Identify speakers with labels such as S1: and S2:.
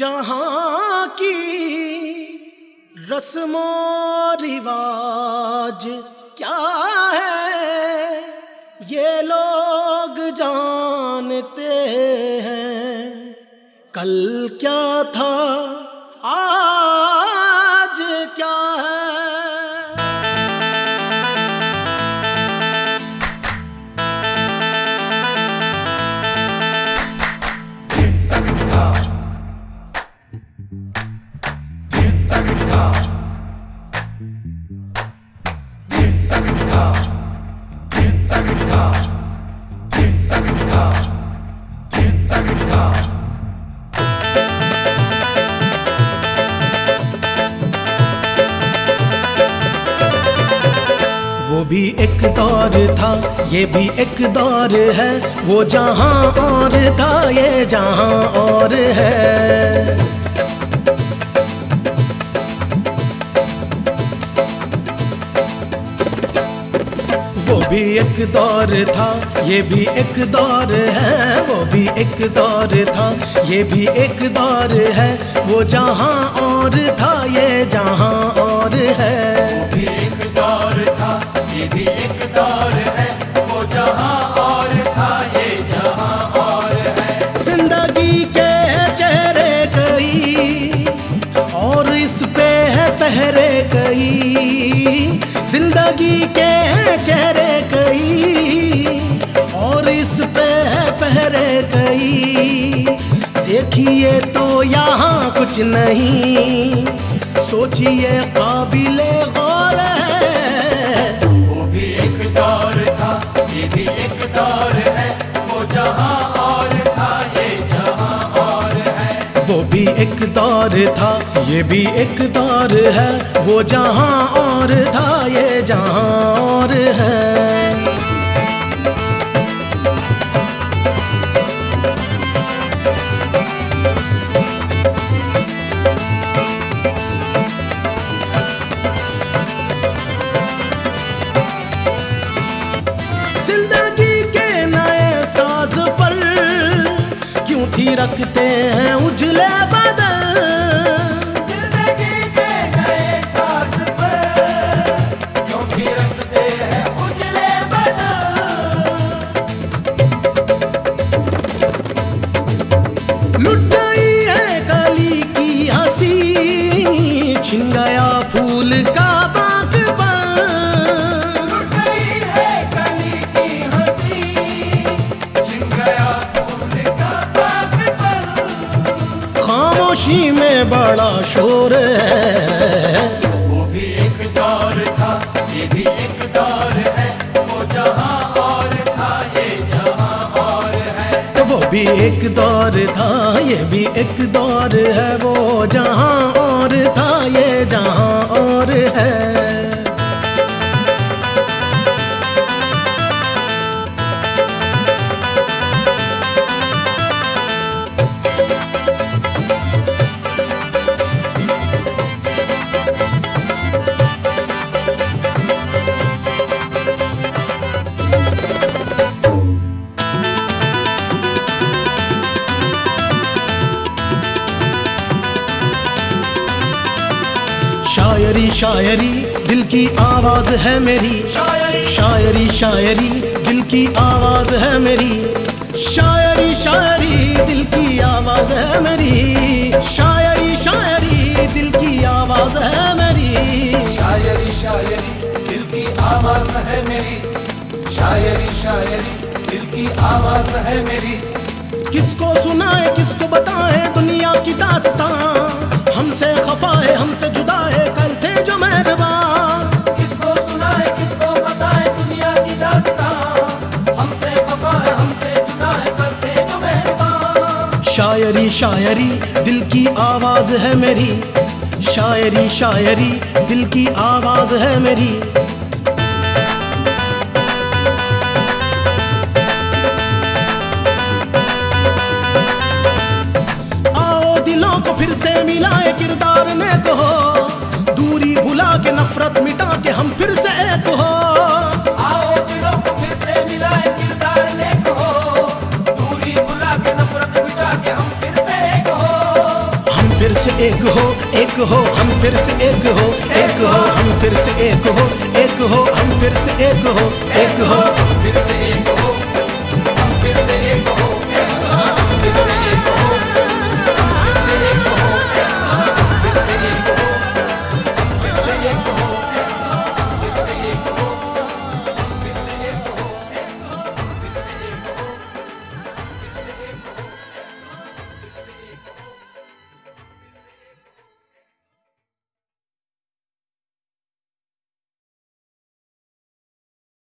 S1: जहाँ की रस्मो रिवाज क्या है ये लोग जानते हैं। कल क्या था वो भी एक दौर था, ये भी एक दौर है। वो जहाँ और था, ये जहाँ और है। वो भी एक दौर था, ये भी एक दौर है। वो भी एक दौर था, ये भी एक दौर है। वो जहाँ और था, ये जहाँ और है।
S2: भी एक दौर था
S1: पहरे कई ज़िंदगी के चेहरे कई और इस पे है पहरे कई देखिए तो यहाँ कुछ नहीं, सोचिए काबिले गौर है।
S2: एक दौर था, ये भी एक दौर है, वो जहाँ और था, ये जहाँ और है।
S1: रखते हैं उजले बदल? गया फूल का खामोशी में बड़ा शोर है
S2: वो भी एक दौर था ये भी एक दौर है वो जहाँ और था ये जहाँ और है।
S1: वो भी एक दौर था, ये भी एक दौर है, वो जहाँ और था ये जहाँ और है। शायरी दिल की आवाज़ है मेरी।
S2: शायरी।
S1: शायरी शायरी दिल की आवाज़ है मेरी। शायरी शायरी दिल की आवाज़ है मेरी। शायरी शायरी दिल की आवाज़ है मेरी।
S2: शायरी शायरी दिल की आवाज़ है मेरी। शायरी शायरी दिल की आवाज़ है मेरी।
S1: किसको सुनाए, किसको बताए दुनिया की दास्तां? हमसे खफा है, हमसे जुदा है, कल थे जो मेहरबान।
S2: किसको सुनाए, किसको बताए दुनिया की दास्तां? हमसे खफा है, हमसे जुदा है, कल थे जो मेहरबान।
S1: शायरी शायरी, दिल की आवाज़ है मेरी। शायरी शायरी, दिल की आवाज़ है मेरी। दिलों को फिर से मिलाए किरदार ने कहो दूरी भुला के नफरत मिटा के हम फिर से एक हो।
S2: एक हो
S1: एक हो, हम फिर से एक हो एक हो, हम फिर से एक हो एक हो, हम फिर से एक हो
S2: एक हो।